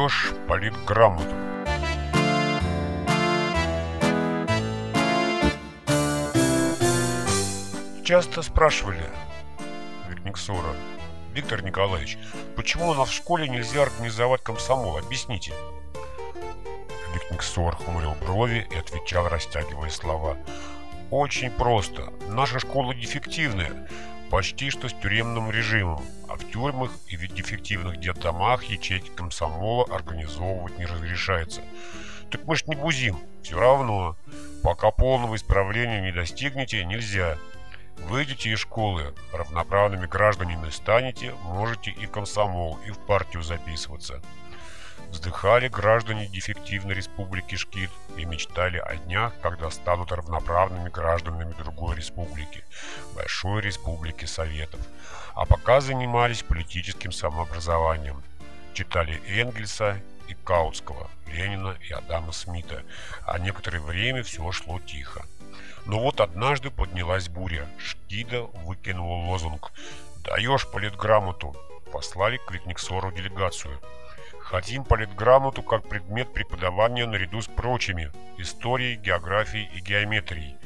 даешь политграмоту. Часто спрашивали Викниксора, Виктор Николаевич, почему у нас в школе нельзя организовать комсомол? Объясните. Викниксор хмурил брови и отвечал, растягивая слова. Очень просто. Наша школа дефективная, почти что с тюремным режимом, а в тюрьмах и в дефективных детдомах ячейки комсомола организовывать не разрешается. Так мы ж не бузим, все равно. Пока полного исправления не достигнете, нельзя. Выйдете из школы, равноправными гражданами станете, можете и в комсомол, и в партию записываться. Вздыхали граждане дефективной республики Шкит и мечтали о днях, когда станут равноправными гражданами другой республики, Большой Республики Советов. А пока занимались политическим самообразованием. Читали Энгельса и Каутского, Ленина и Адама Смита, а некоторое время все шло тихо. Но вот однажды поднялась буря. Шкида выкинула лозунг «Даешь политграмоту!» Послали к Викниксору делегацию. Хотим политграмоту как предмет преподавания наряду с прочими – историей, географией и геометрией.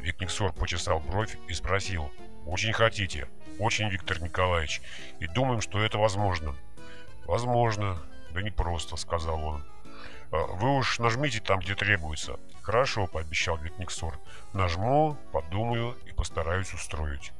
Викниксор почесал бровь и спросил «Очень хотите?» «Очень, Виктор Николаевич, и думаем, что это возможно». «Возможно, да не просто», — сказал он. «А «Вы уж нажмите там, где требуется». «Хорошо», — пообещал Викниксор. «Нажму, подумаю и постараюсь устроить».